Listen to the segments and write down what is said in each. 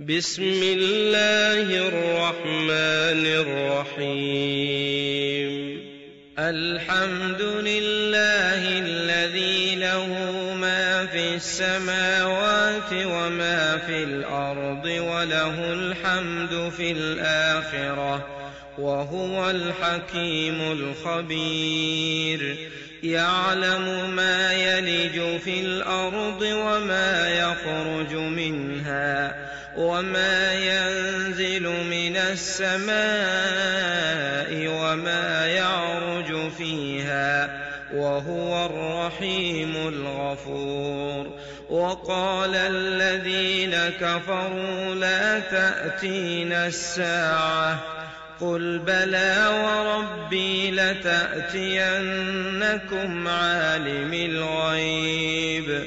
بسم الله الرحمن الرحيم. الحمد لله الذي له ما في السماوات وما في الأرض وله الحمد في الآخرة وهو الحكيم الخبير. يعلم ما يلج في الأرض وما يخرج منها وما ينزل من السماء وما يعرج فيها وهو الرحيم الغفور. وقال الذين كفروا لا تأتينا الساعة. قل بلى وربي لتأتينكم عالم الغيب.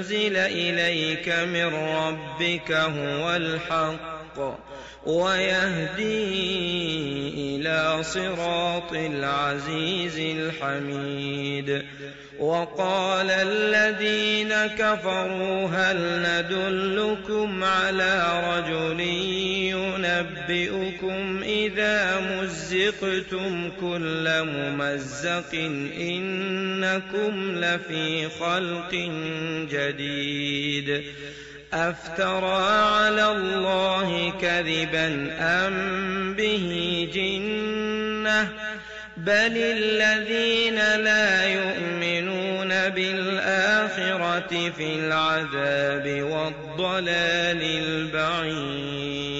أنزل إليك من ربك هو الحق ويهدي إلى صراط العزيز الحميد وقال الذين كفروا هل ندلكم على رجل ينبئكم إذا مزقتم كل ممزق إنكم لفي خلق جديد. أفترى على الله كذبا أم به جنة؟ بل الذين لا يؤمنون بالآخرة في العذاب والضلال البعيد.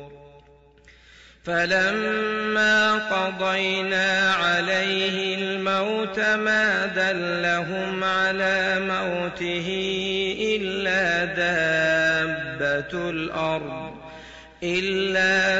فلما قضينا عليه الموت ما دلهم على موته إلا دابة الأرض إلا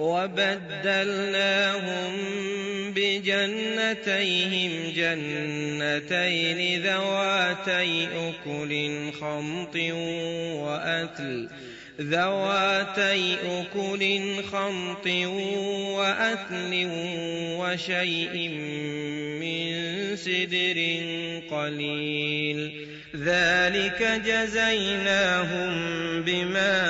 وبدلناهم بجنتيهم جنتين ذواتي أكل خمط وأثل ذواتي أكل خمط وأثل وشيء من سدر قليل. ذلك جزيناهم بما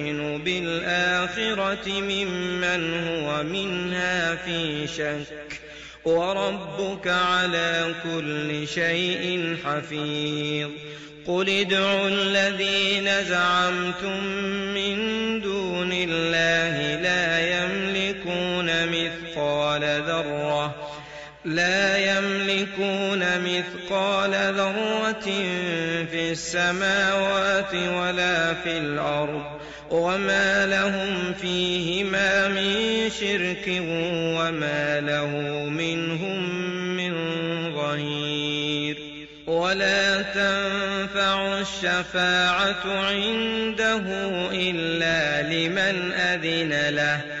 بالآخرة ممن هو منها في شك وربك على كل شيء حفيظ قل ادعوا الذين زعمتم من دون الله لا يملكون مثقال ذرة لا يملكون مثقال ذرة في السماوات ولا في الأرض وما لهم فيهما من شرك وما له منهم من ظهير ولا تنفع الشفاعة عنده إلا لمن أذن له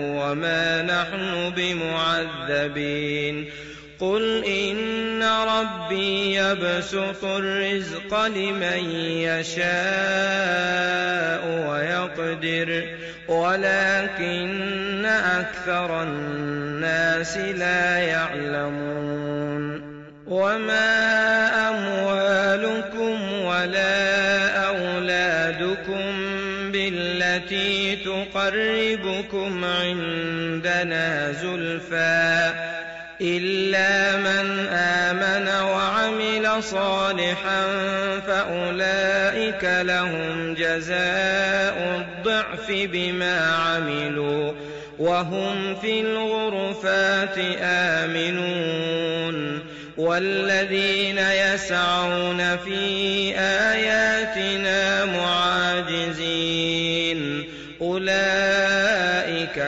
وما نحن بمعذبين. قل إن ربي يبسط الرزق لمن يشاء ويقدر ولكن أكثر الناس لا يعلمون. وما أموالكم ولا تقربكم عندنا زلفى إلا من آمن وعمل صالحا فأولئك لهم جزاء الضعف بما عملوا وهم في الغرفات آمنون والذين يسعون في آياتنا معاجزين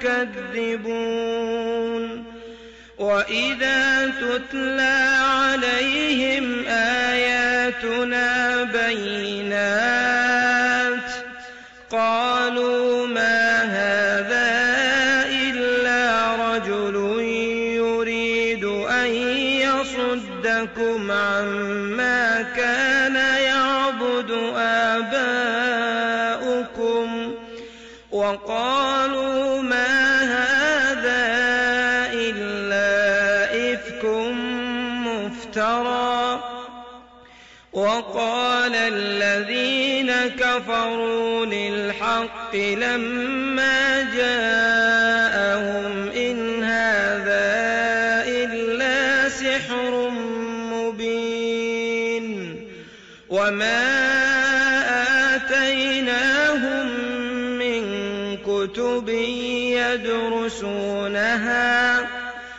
تكذبون وإذا تتلى عليهم آياتنا بينات وقالوا ما هذا إلا إفك مفترى. وقال الذين كفروا للحق لما جاءهم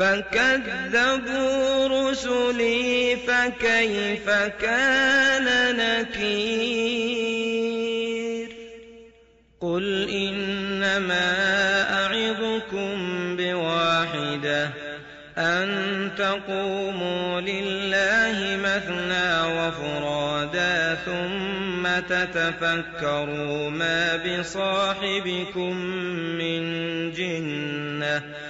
فكذبوا رسلي فكيف كان نكير؟ قل إنما أعظكم بواحدة أن تقوموا لله مثنى وفرادا ثم تتفكروا ما بصاحبكم من جنة.